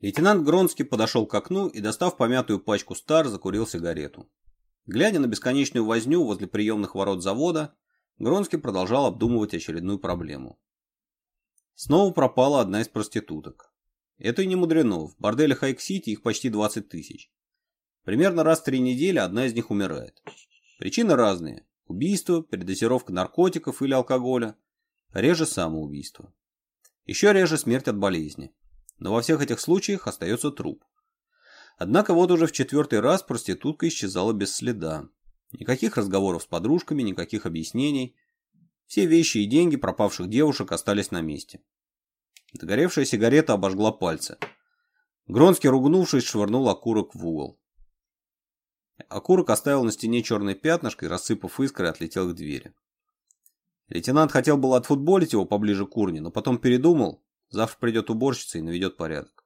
Лейтенант Гронский подошел к окну и, достав помятую пачку стар, закурил сигарету. Глядя на бесконечную возню возле приемных ворот завода, Гронский продолжал обдумывать очередную проблему. Снова пропала одна из проституток. Это и не мудрено, в борделе Хайк-Сити их почти 20 тысяч. Примерно раз в три недели одна из них умирает. Причины разные. Убийство, передозировка наркотиков или алкоголя. Реже самоубийство. Еще реже смерть от болезни но во всех этих случаях остается труп. Однако вот уже в четвертый раз проститутка исчезала без следа. Никаких разговоров с подружками, никаких объяснений. Все вещи и деньги пропавших девушек остались на месте. Догоревшая сигарета обожгла пальцы. Гронский, ругнувшись, швырнул окурок в угол. Окурок оставил на стене черное пятнышко и, рассыпав искры, отлетел к двери. Лейтенант хотел было отфутболить его поближе к урне, но потом передумал Завтра придет уборщица и наведет порядок.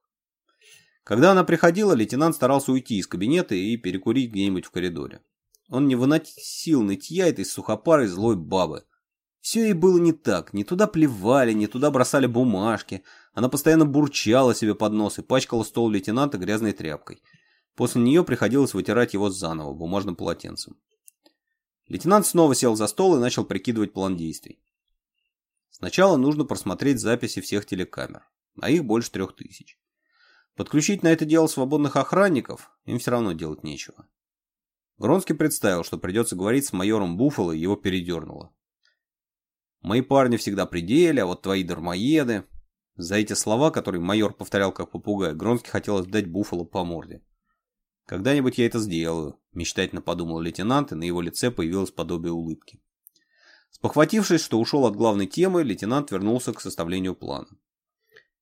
Когда она приходила, лейтенант старался уйти из кабинета и перекурить где-нибудь в коридоре. Он не выносил нытья этой сухопарой злой бабы. Все ей было не так, не туда плевали, не туда бросали бумажки. Она постоянно бурчала себе под нос и пачкала стол лейтенанта грязной тряпкой. После нее приходилось вытирать его заново бумажным полотенцем. Лейтенант снова сел за стол и начал прикидывать план действий. Сначала нужно просмотреть записи всех телекамер, а их больше трех тысяч. Подключить на это дело свободных охранников им все равно делать нечего. Гронский представил, что придется говорить с майором Буффало, и его передернуло. «Мои парни всегда при деле, а вот твои дармоеды...» За эти слова, которые майор повторял как попугай, Гронский хотелось дать Буффало по морде. «Когда-нибудь я это сделаю», — мечтательно подумал лейтенант, и на его лице появилось подобие улыбки. Спохватившись, что ушел от главной темы, лейтенант вернулся к составлению плана.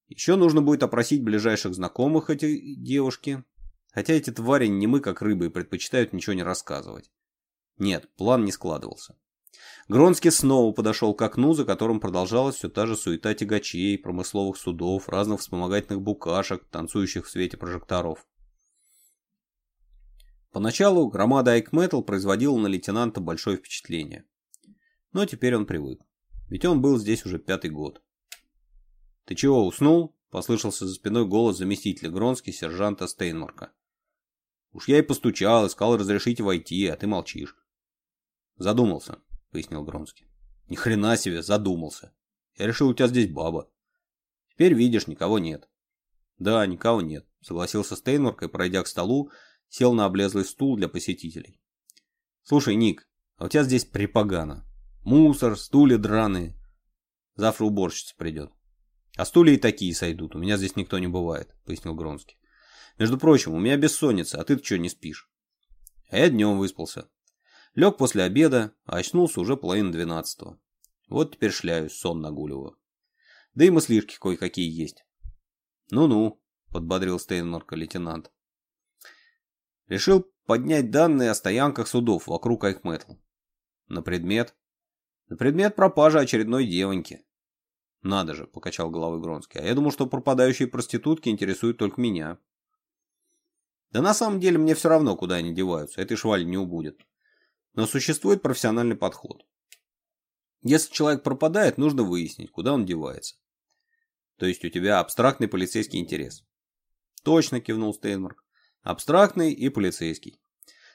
Еще нужно будет опросить ближайших знакомых этой девушки, хотя эти твари не мы как рыбы и предпочитают ничего не рассказывать. Нет, план не складывался. Гронский снова подошел к окну, за которым продолжалась все та же суета тягачей, промысловых судов, разных вспомогательных букашек, танцующих в свете прожекторов. Поначалу громада Айкметал производила на лейтенанта большое впечатление. Но теперь он привык. Ведь он был здесь уже пятый год. «Ты чего, уснул?» – послышался за спиной голос заместителя Гронски, сержанта Стейнморка. «Уж я и постучал, искал разрешить войти, а ты молчишь». «Задумался», – пояснил Гронский. «Ни хрена себе, задумался. Я решил, у тебя здесь баба. Теперь видишь, никого нет». «Да, никого нет», – согласился Стейнмарк и, пройдя к столу, сел на облезлый стул для посетителей. «Слушай, Ник, а у тебя здесь припогано. Мусор, стулья драные. Завтра уборщица придет. А стулья и такие сойдут, у меня здесь никто не бывает, пояснил Гронский. Между прочим, у меня бессонница, а ты-то что не спишь? А я днем выспался. Лег после обеда, а очнулся уже половина двенадцатого. Вот теперь шляюсь, сон нагуливаю. Да и мыслишки кое-какие есть. Ну-ну, подбодрил Стейнорка лейтенант. Решил поднять данные о стоянках судов вокруг Айхметл. На предмет на предмет пропажи очередной девоньки. Надо же, покачал головой Гронский. А я думал, что пропадающие проститутки интересуют только меня. Да на самом деле мне все равно, куда они деваются. Этой швали не убудет. Но существует профессиональный подход. Если человек пропадает, нужно выяснить, куда он девается. То есть у тебя абстрактный полицейский интерес. Точно, кивнул Стейнмарк. Абстрактный и полицейский.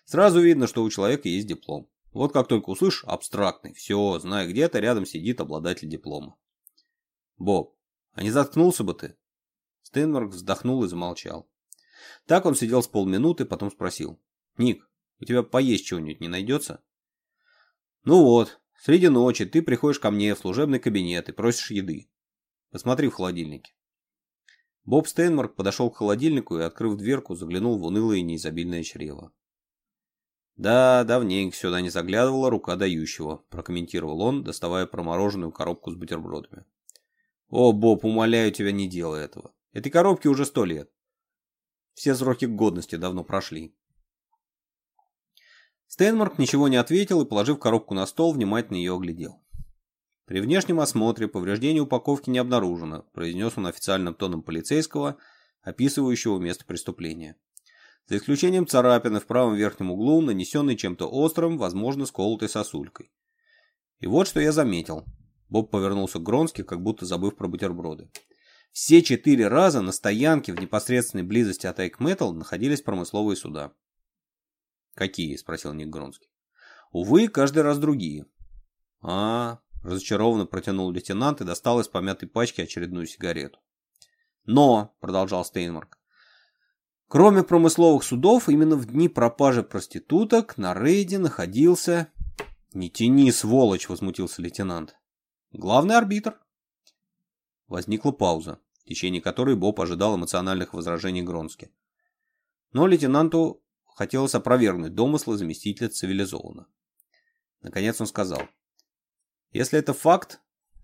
Сразу видно, что у человека есть диплом. Вот как только услышишь абстрактный, все, знаю, где-то рядом сидит обладатель диплома. Боб, а не заткнулся бы ты? Стэнмарк вздохнул и замолчал. Так он сидел с полминуты, потом спросил. Ник, у тебя поесть чего-нибудь не найдется? Ну вот, среди ночи ты приходишь ко мне в служебный кабинет и просишь еды. Посмотри в холодильнике. Боб Стейнмарк подошел к холодильнику и, открыв дверку, заглянул в унылое и неизобильное чрево. «Да, давненько сюда не заглядывала рука дающего», – прокомментировал он, доставая промороженную коробку с бутербродами. «О, Боб, умоляю тебя, не делай этого. Этой коробке уже сто лет. Все сроки годности давно прошли». Стейнмарк ничего не ответил и, положив коробку на стол, внимательно ее оглядел. «При внешнем осмотре повреждений упаковки не обнаружено», – произнес он официальным тоном полицейского, описывающего место преступления за исключением царапины в правом верхнем углу, нанесенной чем-то острым, возможно, сколотой сосулькой. И вот что я заметил. Боб повернулся к Гронски, как будто забыв про бутерброды. Все четыре раза на стоянке в непосредственной близости от Эйк Metal находились промысловые суда. «Какие?» – спросил Ник Гронски. «Увы, каждый раз другие». «А, -а, -а разочарованно протянул лейтенант и достал из помятой пачки очередную сигарету. «Но», – продолжал Стейнмарк, Кроме промысловых судов, именно в дни пропажи проституток на рейде находился... «Не тяни, сволочь!» — возмутился лейтенант. «Главный арбитр». Возникла пауза, в течение которой Боб ожидал эмоциональных возражений Гронски. Но лейтенанту хотелось опровергнуть домыслы заместителя цивилизованно. Наконец он сказал. «Если это факт,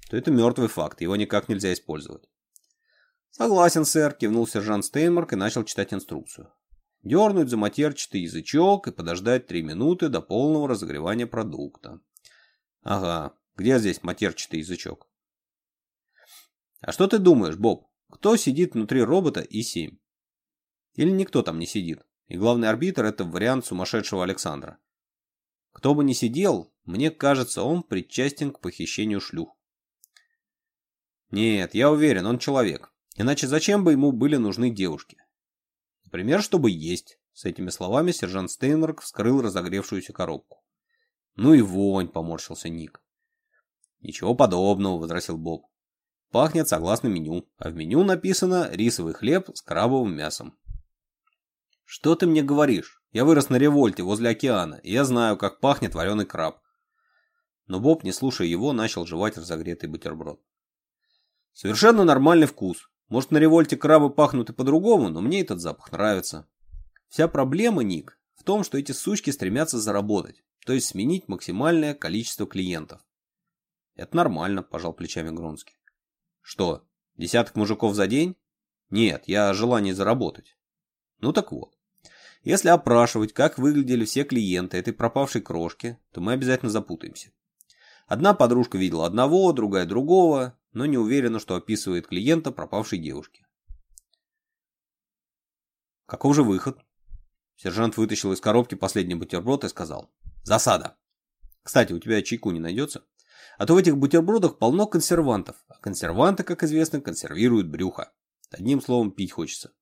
то это мертвый факт, его никак нельзя использовать. «Согласен, сэр», — кивнул сержант Стейнмарк и начал читать инструкцию. Дернуть за матерчатый язычок и подождать три минуты до полного разогревания продукта. «Ага, где здесь матерчатый язычок?» «А что ты думаешь, Боб? Кто сидит внутри робота И-7?» «Или никто там не сидит?» И главный арбитр — это вариант сумасшедшего Александра. Кто бы ни сидел, мне кажется, он причастен к похищению шлюх. Нет, я уверен, он человек. Иначе зачем бы ему были нужны девушки? Например, чтобы есть. С этими словами сержант Стейнерк вскрыл разогревшуюся коробку. Ну и вонь, поморщился Ник. Ничего подобного, возразил Боб. Пахнет согласно меню, а в меню написано рисовый хлеб с крабовым мясом. Что ты мне говоришь? Я вырос на револьте возле океана, и я знаю, как пахнет вареный краб. Но Боб, не слушая его, начал жевать разогретый бутерброд. Совершенно нормальный вкус, может, на револьте крабы пахнут и по-другому, но мне этот запах нравится. Вся проблема, Ник, в том, что эти сучки стремятся заработать, то есть сменить максимальное количество клиентов. Это нормально, пожал плечами Гронский. Что, десяток мужиков за день? Нет, я желание заработать. Ну так вот. Если опрашивать, как выглядели все клиенты этой пропавшей крошки, то мы обязательно запутаемся. Одна подружка видела одного, другая другого, но не уверена, что описывает клиента пропавшей девушки. «Каков же выход?» Сержант вытащил из коробки последний бутерброд и сказал. «Засада! Кстати, у тебя чайку не найдется? А то в этих бутербродах полно консервантов, а консерванты, как известно, консервируют брюхо. Одним словом, пить хочется.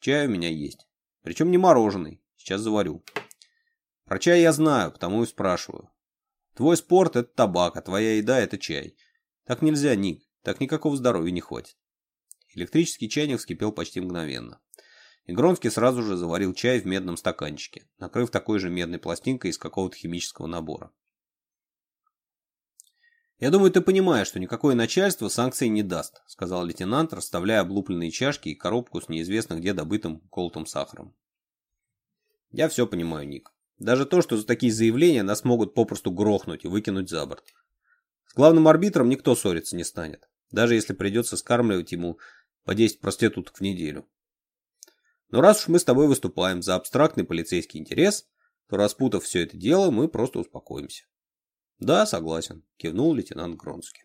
Чай у меня есть. Причем не мороженый. Сейчас заварю. Про чай я знаю, потому и спрашиваю. Твой спорт – это табак, а твоя еда – это чай. Так нельзя, Ник. Так никакого здоровья не хватит. Электрический чайник вскипел почти мгновенно. И Гронский сразу же заварил чай в медном стаканчике, накрыв такой же медной пластинкой из какого-то химического набора. «Я думаю, ты понимаешь, что никакое начальство санкций не даст», сказал лейтенант, расставляя облупленные чашки и коробку с неизвестно где добытым колотым сахаром. «Я все понимаю, Ник. Даже то, что за такие заявления нас могут попросту грохнуть и выкинуть за борт. Главным арбитром никто ссориться не станет, даже если придется скармливать ему по 10 проституток в неделю. Но раз уж мы с тобой выступаем за абстрактный полицейский интерес, то распутав все это дело, мы просто успокоимся. Да, согласен, кивнул лейтенант Гронский.